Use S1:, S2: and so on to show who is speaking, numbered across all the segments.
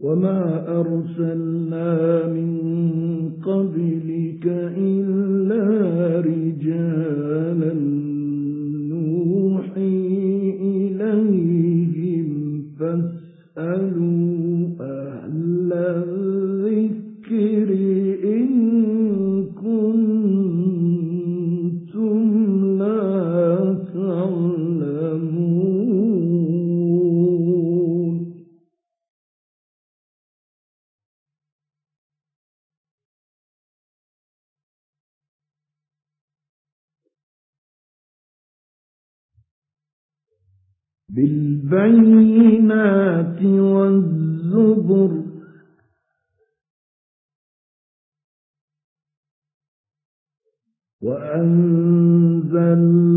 S1: وما أرسلنا من قبلك إلا بالبينات والزبر. وأنزلنا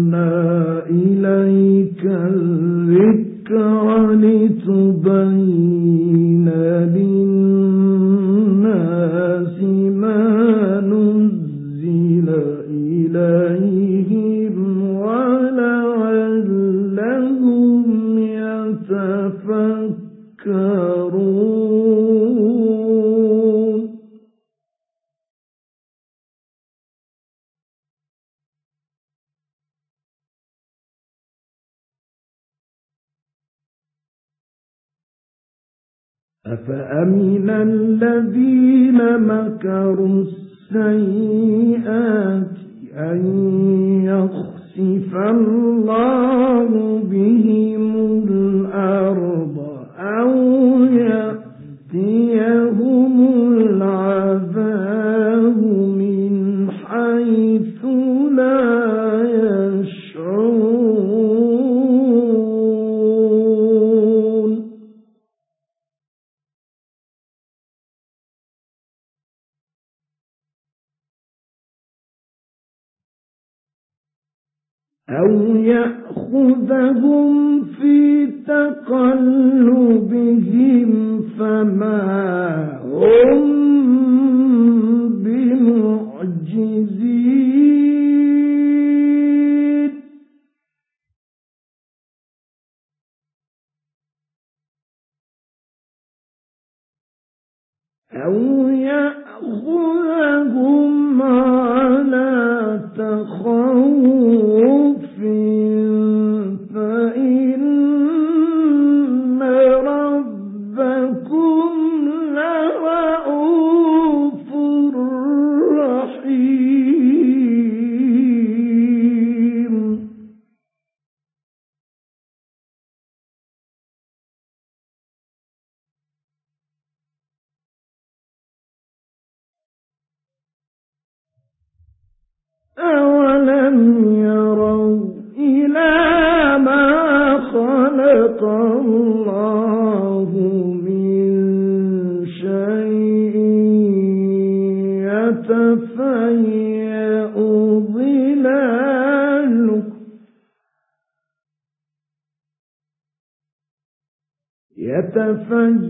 S1: أفأمن الذين مكروا السيئات أن يخسف الله بهم الأرض أو أو يأخذهم في تقلبهم يتفيأ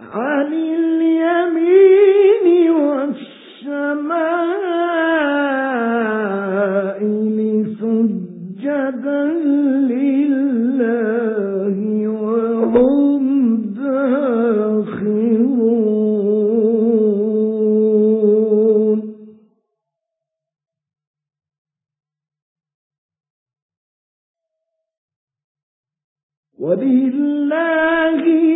S1: عن اليمين والشمائل سجدا لله وهم ولله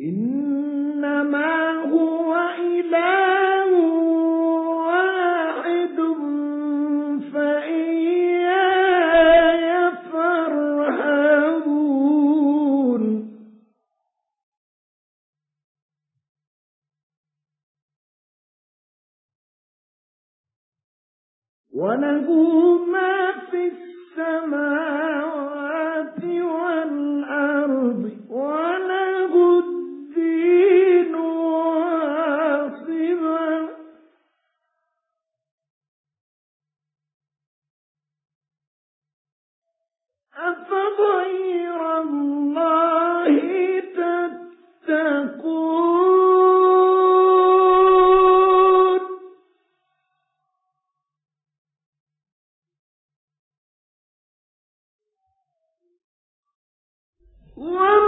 S1: إنما وما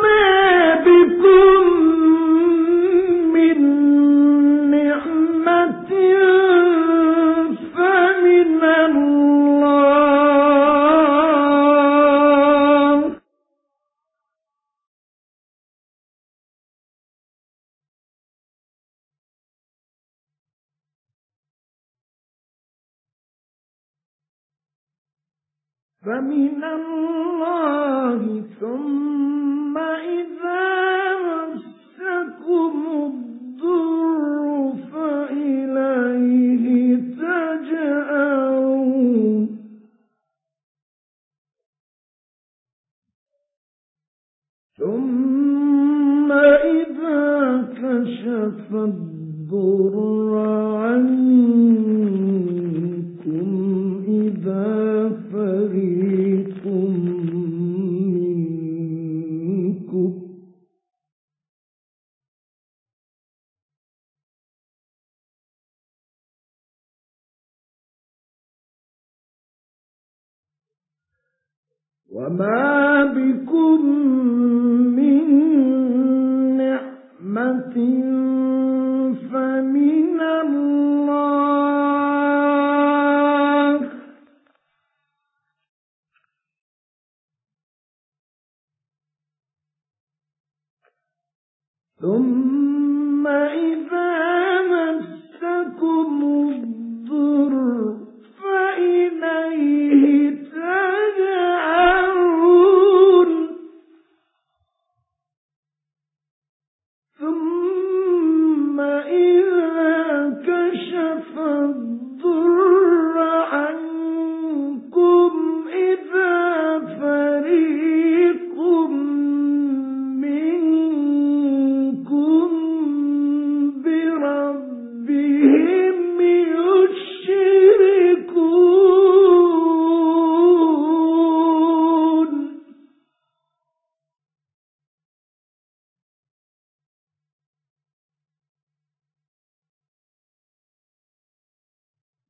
S1: فمن الله ثم إذا مسكم الضر فإليه تجأرون. ثم إذا كشف الضر وما بكم من نعمة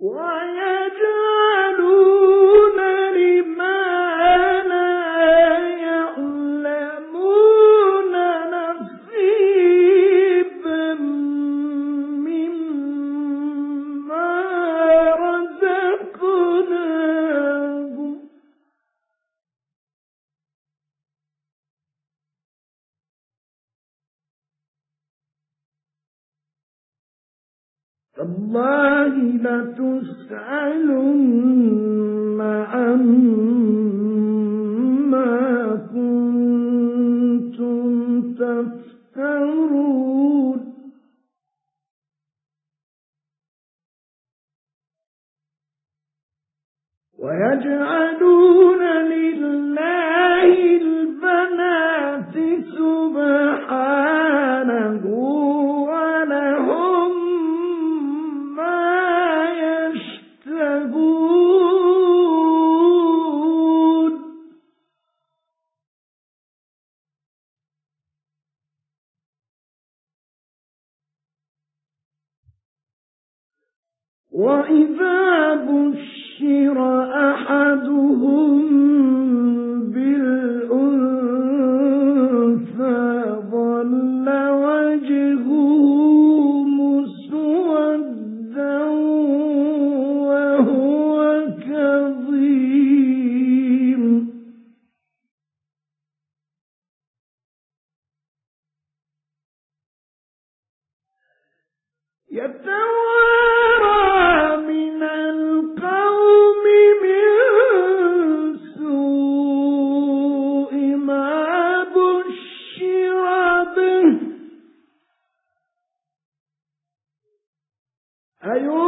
S1: تالله Ayu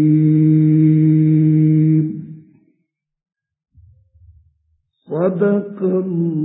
S1: صدق الله